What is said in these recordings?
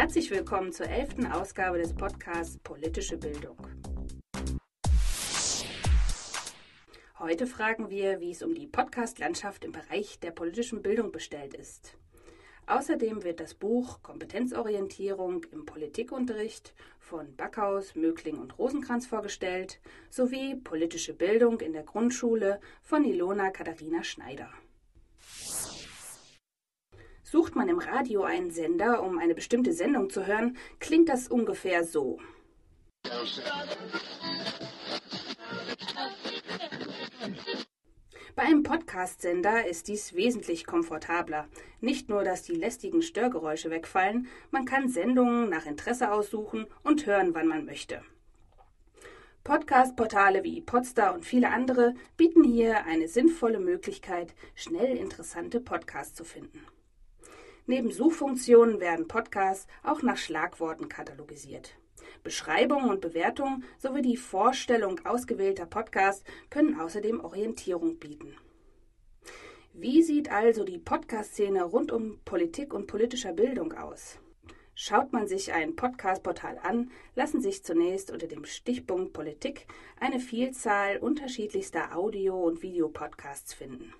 Herzlich willkommen zur elften Ausgabe des Podcasts Politische Bildung. Heute fragen wir, wie es um die Podcast-Landschaft im Bereich der politischen Bildung bestellt ist. Außerdem wird das Buch Kompetenzorientierung im Politikunterricht von Backhaus, Mögling und Rosenkranz vorgestellt, sowie Politische Bildung in der Grundschule von Ilona Katharina Schneider. Sucht man im Radio einen Sender, um eine bestimmte Sendung zu hören, klingt das ungefähr so. Bei einem Podcast-Sender ist dies wesentlich komfortabler. Nicht nur, dass die lästigen Störgeräusche wegfallen, man kann Sendungen nach Interesse aussuchen und hören, wann man möchte. Podcast-Portale wie Podstar und viele andere bieten hier eine sinnvolle Möglichkeit, schnell interessante Podcasts zu finden. Neben Suchfunktionen werden Podcasts auch nach Schlagworten katalogisiert. Beschreibungen und Bewertungen sowie die Vorstellung ausgewählter Podcasts können außerdem Orientierung bieten. Wie sieht also die Podcast-Szene rund um Politik und politischer Bildung aus? Schaut man sich ein Podcast-Portal an, lassen sich zunächst unter dem Stichpunkt Politik eine Vielzahl unterschiedlichster Audio- und Videopodcasts finden.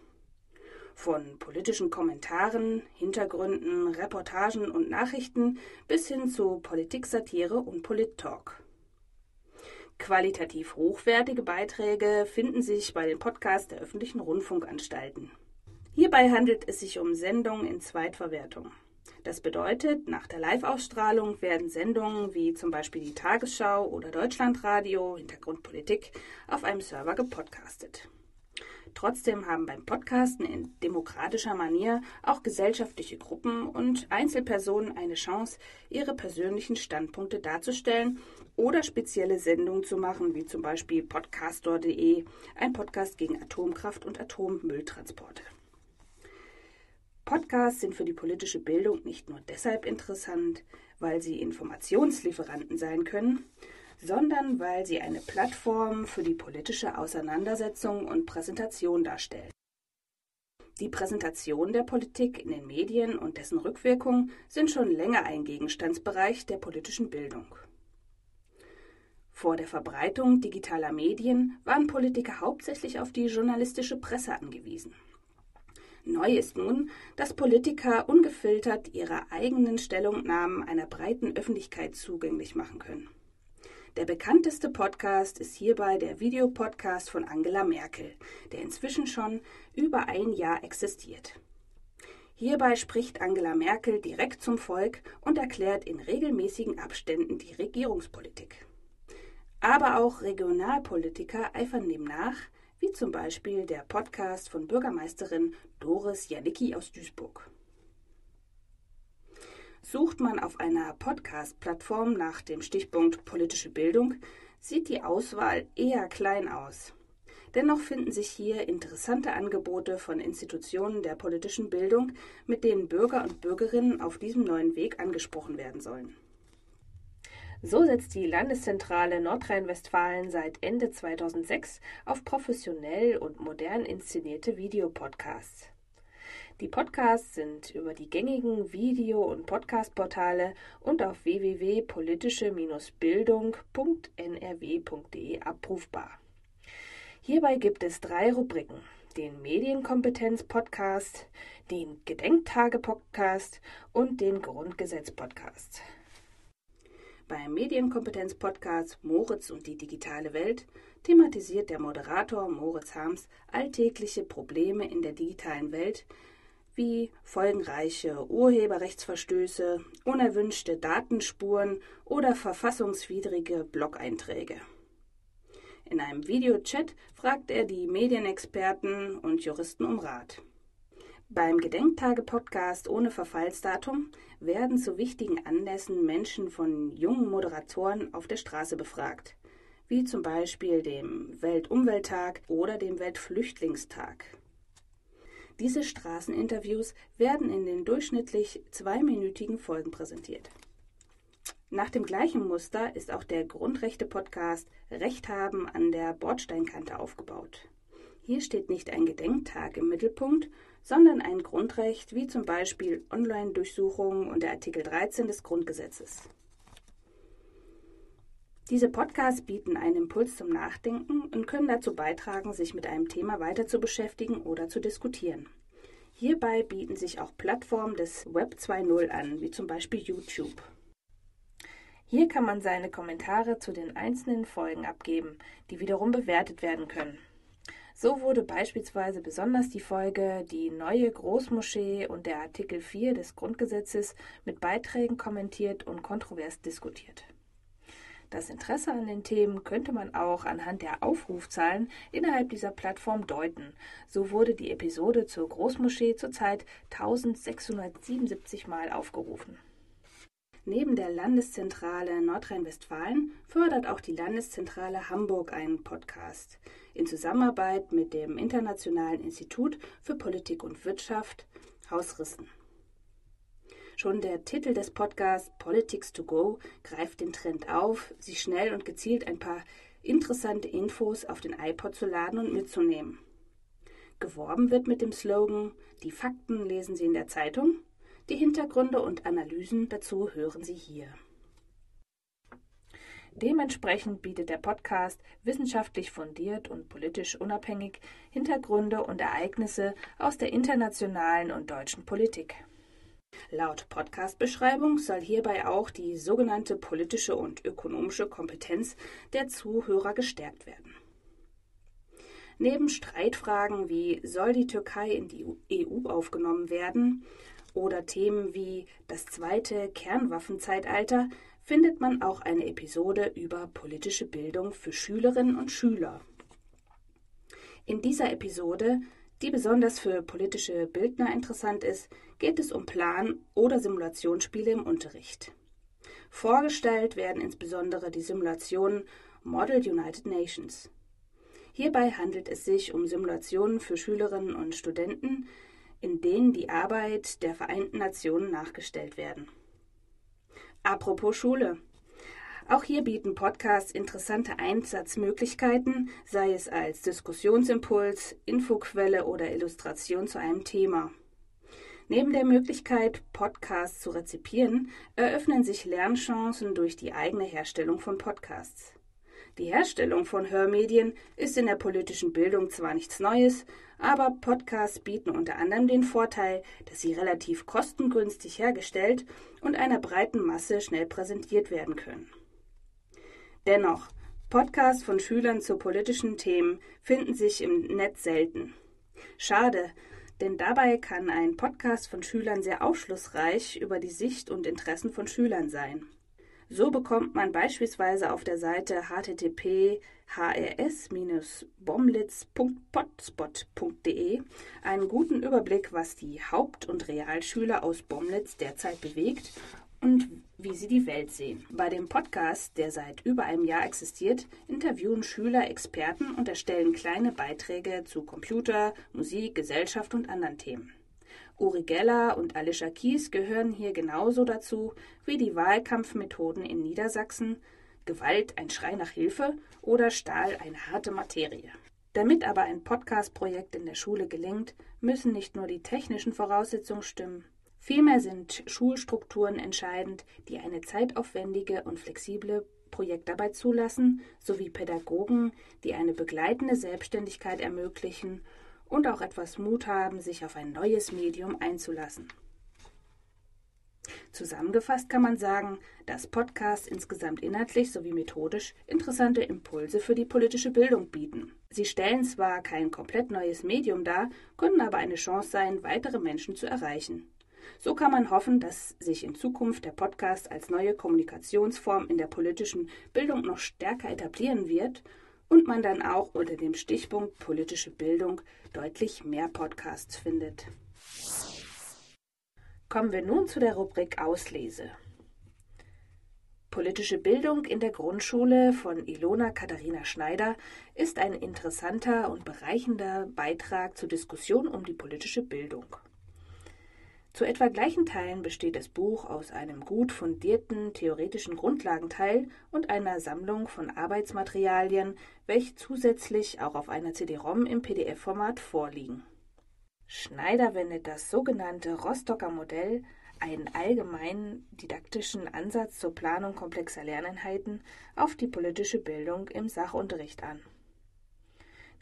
Von politischen Kommentaren, Hintergründen, Reportagen und Nachrichten bis hin zu Politiksatire und Polit-Talk. Qualitativ hochwertige Beiträge finden sich bei den Podcasts der öffentlichen Rundfunkanstalten. Hierbei handelt es sich um Sendungen in Zweitverwertung. Das bedeutet, nach der Live-Ausstrahlung werden Sendungen wie zum Beispiel die Tagesschau oder Deutschlandradio Hintergrundpolitik auf einem Server gepodcastet. Trotzdem haben beim Podcasten in demokratischer Manier auch gesellschaftliche Gruppen und Einzelpersonen eine Chance, ihre persönlichen Standpunkte darzustellen oder spezielle Sendungen zu machen, wie zum Beispiel podcastor.de, ein Podcast gegen Atomkraft und Atommülltransporte. Podcasts sind für die politische Bildung nicht nur deshalb interessant, weil sie Informationslieferanten sein können, sondern weil sie eine Plattform für die politische Auseinandersetzung und Präsentation darstellen. Die Präsentation der Politik in den Medien und dessen Rückwirkungen sind schon länger ein Gegenstandsbereich der politischen Bildung. Vor der Verbreitung digitaler Medien waren Politiker hauptsächlich auf die journalistische Presse angewiesen. Neu ist nun, dass Politiker ungefiltert ihre eigenen Stellungnahmen einer breiten Öffentlichkeit zugänglich machen können. Der bekannteste Podcast ist hierbei der Videopodcast von Angela Merkel, der inzwischen schon über ein Jahr existiert. Hierbei spricht Angela Merkel direkt zum Volk und erklärt in regelmäßigen Abständen die Regierungspolitik. Aber auch Regionalpolitiker eifern dem nach, wie zum Beispiel der Podcast von Bürgermeisterin Doris Janicki aus Duisburg. Sucht man auf einer Podcast-Plattform nach dem Stichpunkt politische Bildung, sieht die Auswahl eher klein aus. Dennoch finden sich hier interessante Angebote von Institutionen der politischen Bildung, mit denen Bürger und Bürgerinnen auf diesem neuen Weg angesprochen werden sollen. So setzt die Landeszentrale Nordrhein-Westfalen seit Ende 2006 auf professionell und modern inszenierte Videopodcasts. Die Podcasts sind über die gängigen Video- und Podcast-Portale und auf www.politische-bildung.nrw.de abrufbar. Hierbei gibt es drei Rubriken: den Medienkompetenz-Podcast, den Gedenktage-Podcast und den Grundgesetz-Podcast. Beim Medienkompetenz-Podcast Moritz und die digitale Welt thematisiert der Moderator Moritz Harms alltägliche Probleme in der digitalen Welt wie folgenreiche Urheberrechtsverstöße, unerwünschte Datenspuren oder verfassungswidrige Blog-Einträge. In einem Videochat fragt er die Medienexperten und Juristen um Rat. Beim Gedenktage-Podcast ohne Verfallsdatum werden zu wichtigen Anlässen Menschen von jungen Moderatoren auf der Straße befragt, wie zum Beispiel dem Weltumwelttag oder dem Weltflüchtlingstag. Diese Straßeninterviews werden in den durchschnittlich zweiminütigen Folgen präsentiert. Nach dem gleichen Muster ist auch der Grundrechte-Podcast Recht haben an der Bordsteinkante aufgebaut. Hier steht nicht ein Gedenktag im Mittelpunkt, sondern ein Grundrecht wie zum Beispiel Online-Durchsuchungen und der Artikel 13 des Grundgesetzes. Diese Podcasts bieten einen Impuls zum Nachdenken und können dazu beitragen, sich mit einem Thema weiter zu beschäftigen oder zu diskutieren. Hierbei bieten sich auch Plattformen des Web 2.0 an, wie zum Beispiel YouTube. Hier kann man seine Kommentare zu den einzelnen Folgen abgeben, die wiederum bewertet werden können. So wurde beispielsweise besonders die Folge Die neue Großmoschee und der Artikel 4 des Grundgesetzes mit Beiträgen kommentiert und kontrovers diskutiert. Das Interesse an den Themen könnte man auch anhand der Aufrufzahlen innerhalb dieser Plattform deuten. So wurde die Episode zur Großmoschee zurzeit 1677 Mal aufgerufen. Neben der Landeszentrale Nordrhein-Westfalen fördert auch die Landeszentrale Hamburg einen Podcast in Zusammenarbeit mit dem Internationalen Institut für Politik und Wirtschaft Hausrissen. Schon der Titel des Podcasts Politics to Go greift den Trend auf, sich schnell und gezielt ein paar interessante Infos auf den iPod zu laden und mitzunehmen. Geworben wird mit dem Slogan Die Fakten lesen Sie in der Zeitung, die Hintergründe und Analysen dazu hören Sie hier. Dementsprechend bietet der Podcast wissenschaftlich fundiert und politisch unabhängig Hintergründe und Ereignisse aus der internationalen und deutschen Politik. Laut Podcast-Beschreibung soll hierbei auch die sogenannte politische und ökonomische Kompetenz der Zuhörer gestärkt werden. Neben Streitfragen wie soll die Türkei in die EU aufgenommen werden oder Themen wie das zweite Kernwaffenzeitalter findet man auch eine Episode über politische Bildung für Schülerinnen und Schüler. In dieser Episode die besonders für politische Bildner interessant ist, geht es um Plan- oder Simulationsspiele im Unterricht. Vorgestellt werden insbesondere die Simulationen Model United Nations. Hierbei handelt es sich um Simulationen für Schülerinnen und Studenten, in denen die Arbeit der Vereinten Nationen nachgestellt werden. Apropos Schule. Auch hier bieten Podcasts interessante Einsatzmöglichkeiten, sei es als Diskussionsimpuls, Infoquelle oder Illustration zu einem Thema. Neben der Möglichkeit, Podcasts zu rezipieren, eröffnen sich Lernchancen durch die eigene Herstellung von Podcasts. Die Herstellung von Hörmedien ist in der politischen Bildung zwar nichts Neues, aber Podcasts bieten unter anderem den Vorteil, dass sie relativ kostengünstig hergestellt und einer breiten Masse schnell präsentiert werden können. Dennoch, Podcasts von Schülern zu politischen Themen finden sich im Netz selten. Schade, denn dabei kann ein Podcast von Schülern sehr aufschlussreich über die Sicht und Interessen von Schülern sein. So bekommt man beispielsweise auf der Seite http hrs-bomlitz.potspot.de einen guten Überblick, was die Haupt- und Realschüler aus Bomlitz derzeit bewegt und wie sie die Welt sehen. Bei dem Podcast, der seit über einem Jahr existiert, interviewen Schüler Experten und erstellen kleine Beiträge zu Computer, Musik, Gesellschaft und anderen Themen. Uri Geller und Alicia Kies gehören hier genauso dazu wie die Wahlkampfmethoden in Niedersachsen, Gewalt ein Schrei nach Hilfe oder Stahl eine harte Materie. Damit aber ein Podcast-Projekt in der Schule gelingt, müssen nicht nur die technischen Voraussetzungen stimmen, Vielmehr sind Schulstrukturen entscheidend, die eine zeitaufwendige und flexible Projektarbeit zulassen, sowie Pädagogen, die eine begleitende Selbstständigkeit ermöglichen und auch etwas Mut haben, sich auf ein neues Medium einzulassen. Zusammengefasst kann man sagen, dass Podcasts insgesamt inhaltlich sowie methodisch interessante Impulse für die politische Bildung bieten. Sie stellen zwar kein komplett neues Medium dar, können aber eine Chance sein, weitere Menschen zu erreichen. So kann man hoffen, dass sich in Zukunft der Podcast als neue Kommunikationsform in der politischen Bildung noch stärker etablieren wird und man dann auch unter dem Stichpunkt politische Bildung deutlich mehr Podcasts findet. Kommen wir nun zu der Rubrik Auslese. Politische Bildung in der Grundschule von Ilona Katharina Schneider ist ein interessanter und bereichender Beitrag zur Diskussion um die politische Bildung. Zu etwa gleichen Teilen besteht das Buch aus einem gut fundierten theoretischen Grundlagenteil und einer Sammlung von Arbeitsmaterialien, welche zusätzlich auch auf einer CD-ROM im PDF-Format vorliegen. Schneider wendet das sogenannte Rostocker Modell, einen allgemeinen didaktischen Ansatz zur Planung komplexer Lerneinheiten, auf die politische Bildung im Sachunterricht an.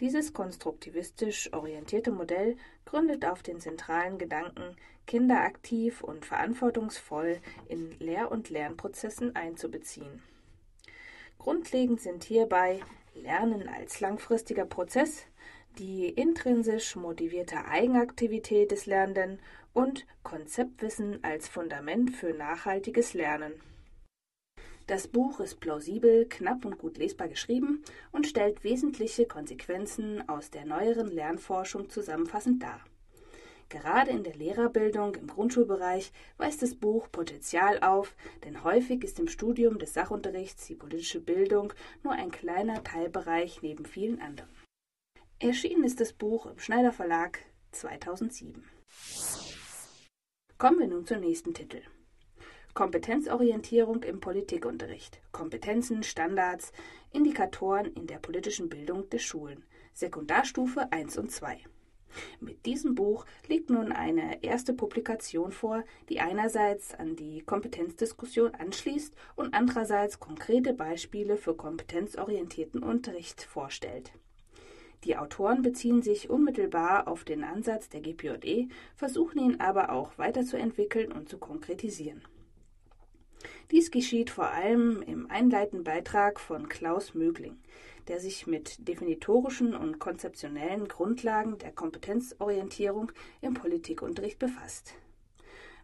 Dieses konstruktivistisch orientierte Modell gründet auf den zentralen Gedanken, Kinder aktiv und verantwortungsvoll in Lehr- und Lernprozessen einzubeziehen. Grundlegend sind hierbei Lernen als langfristiger Prozess, die intrinsisch motivierte Eigenaktivität des Lernenden und Konzeptwissen als Fundament für nachhaltiges Lernen. Das Buch ist plausibel, knapp und gut lesbar geschrieben und stellt wesentliche Konsequenzen aus der neueren Lernforschung zusammenfassend dar. Gerade in der Lehrerbildung im Grundschulbereich weist das Buch Potenzial auf, denn häufig ist im Studium des Sachunterrichts die politische Bildung nur ein kleiner Teilbereich neben vielen anderen. Erschienen ist das Buch im Schneider Verlag 2007. Kommen wir nun zum nächsten Titel. Kompetenzorientierung im Politikunterricht. Kompetenzen, Standards, Indikatoren in der politischen Bildung der Schulen. Sekundarstufe 1 und 2. Mit diesem Buch liegt nun eine erste Publikation vor, die einerseits an die Kompetenzdiskussion anschließt und andererseits konkrete Beispiele für kompetenzorientierten Unterricht vorstellt. Die Autoren beziehen sich unmittelbar auf den Ansatz der GPJE, versuchen ihn aber auch weiterzuentwickeln und zu konkretisieren. Dies geschieht vor allem im einleitenden Beitrag von Klaus Mögling, der sich mit definitorischen und konzeptionellen Grundlagen der Kompetenzorientierung im Politikunterricht befasst.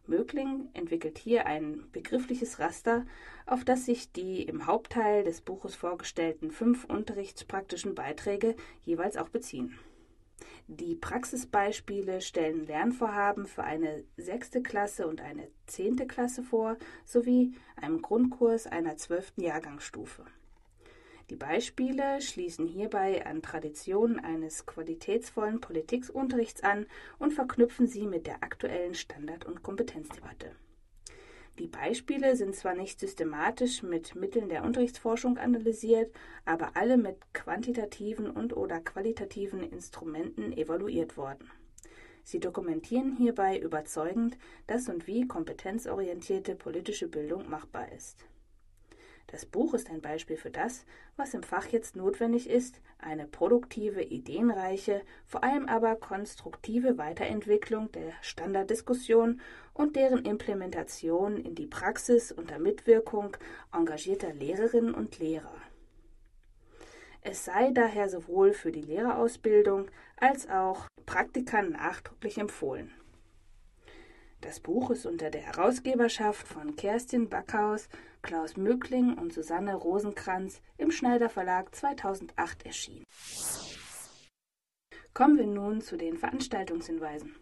Mögling entwickelt hier ein begriffliches Raster, auf das sich die im Hauptteil des Buches vorgestellten fünf unterrichtspraktischen Beiträge jeweils auch beziehen. Die Praxisbeispiele stellen Lernvorhaben für eine sechste Klasse und eine zehnte Klasse vor, sowie einen Grundkurs einer zwölften Jahrgangsstufe. Die Beispiele schließen hierbei an Traditionen eines qualitätsvollen Politikunterrichts an und verknüpfen sie mit der aktuellen Standard- und Kompetenzdebatte. Die Beispiele sind zwar nicht systematisch mit Mitteln der Unterrichtsforschung analysiert, aber alle mit quantitativen und/oder qualitativen Instrumenten evaluiert worden. Sie dokumentieren hierbei überzeugend, dass und wie kompetenzorientierte politische Bildung machbar ist. Das Buch ist ein Beispiel für das, was im Fach jetzt notwendig ist, eine produktive, ideenreiche, vor allem aber konstruktive Weiterentwicklung der Standarddiskussion und deren Implementation in die Praxis unter Mitwirkung engagierter Lehrerinnen und Lehrer. Es sei daher sowohl für die Lehrerausbildung als auch Praktikern nachdrücklich empfohlen. Das Buch ist unter der Herausgeberschaft von Kerstin Backhaus, Klaus Mögling und Susanne Rosenkranz im Schneider Verlag 2008 erschienen. Kommen wir nun zu den Veranstaltungshinweisen.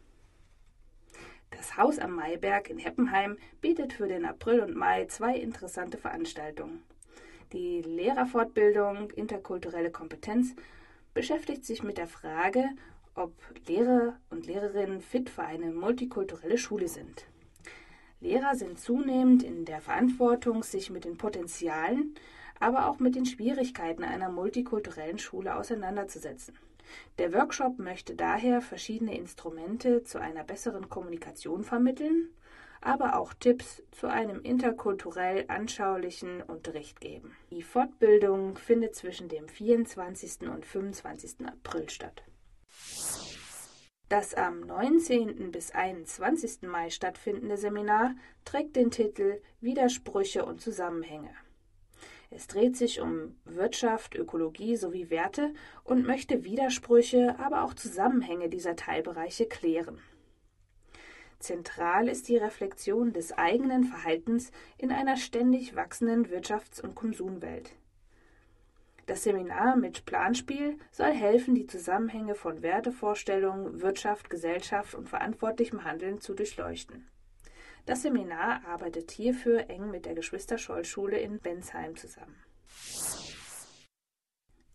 Das Haus am Maiberg in Heppenheim bietet für den April und Mai zwei interessante Veranstaltungen. Die Lehrerfortbildung Interkulturelle Kompetenz beschäftigt sich mit der Frage, ob Lehrer und Lehrerinnen fit für eine multikulturelle Schule sind. Lehrer sind zunehmend in der Verantwortung, sich mit den Potenzialen, aber auch mit den Schwierigkeiten einer multikulturellen Schule auseinanderzusetzen. Der Workshop möchte daher verschiedene Instrumente zu einer besseren Kommunikation vermitteln, aber auch Tipps zu einem interkulturell anschaulichen Unterricht geben. Die Fortbildung findet zwischen dem 24. und 25. April statt. Das am 19. bis 21. Mai stattfindende Seminar trägt den Titel Widersprüche und Zusammenhänge. Es dreht sich um Wirtschaft, Ökologie sowie Werte und möchte Widersprüche, aber auch Zusammenhänge dieser Teilbereiche klären. Zentral ist die Reflexion des eigenen Verhaltens in einer ständig wachsenden Wirtschafts- und Konsumwelt. Das Seminar mit Planspiel soll helfen, die Zusammenhänge von Wertevorstellungen, Wirtschaft, Gesellschaft und verantwortlichem Handeln zu durchleuchten. Das Seminar arbeitet hierfür eng mit der Geschwister-Scholl-Schule in Bensheim zusammen.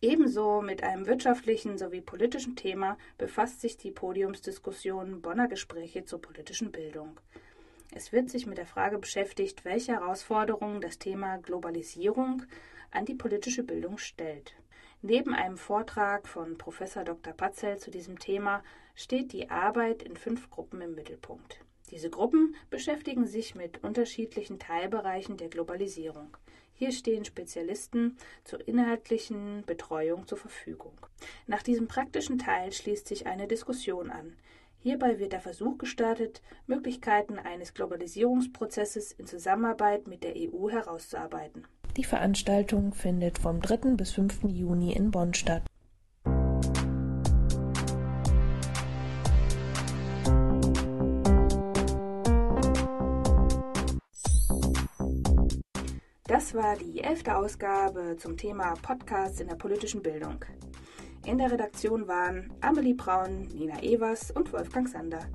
Ebenso mit einem wirtschaftlichen sowie politischen Thema befasst sich die Podiumsdiskussion Bonner Gespräche zur politischen Bildung. Es wird sich mit der Frage beschäftigt, welche Herausforderungen das Thema Globalisierung an die politische Bildung stellt. Neben einem Vortrag von Prof. Dr. Patzel zu diesem Thema steht die Arbeit in fünf Gruppen im Mittelpunkt. Diese Gruppen beschäftigen sich mit unterschiedlichen Teilbereichen der Globalisierung. Hier stehen Spezialisten zur inhaltlichen Betreuung zur Verfügung. Nach diesem praktischen Teil schließt sich eine Diskussion an. Hierbei wird der Versuch gestartet, Möglichkeiten eines Globalisierungsprozesses in Zusammenarbeit mit der EU herauszuarbeiten. Die Veranstaltung findet vom 3. bis 5. Juni in Bonn statt. Das war die elfte Ausgabe zum Thema Podcasts in der politischen Bildung. In der Redaktion waren Amelie Braun, Nina Evers und Wolfgang Sander.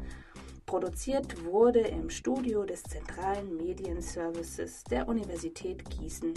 Produziert wurde im Studio des Zentralen Medienservices der Universität Gießen.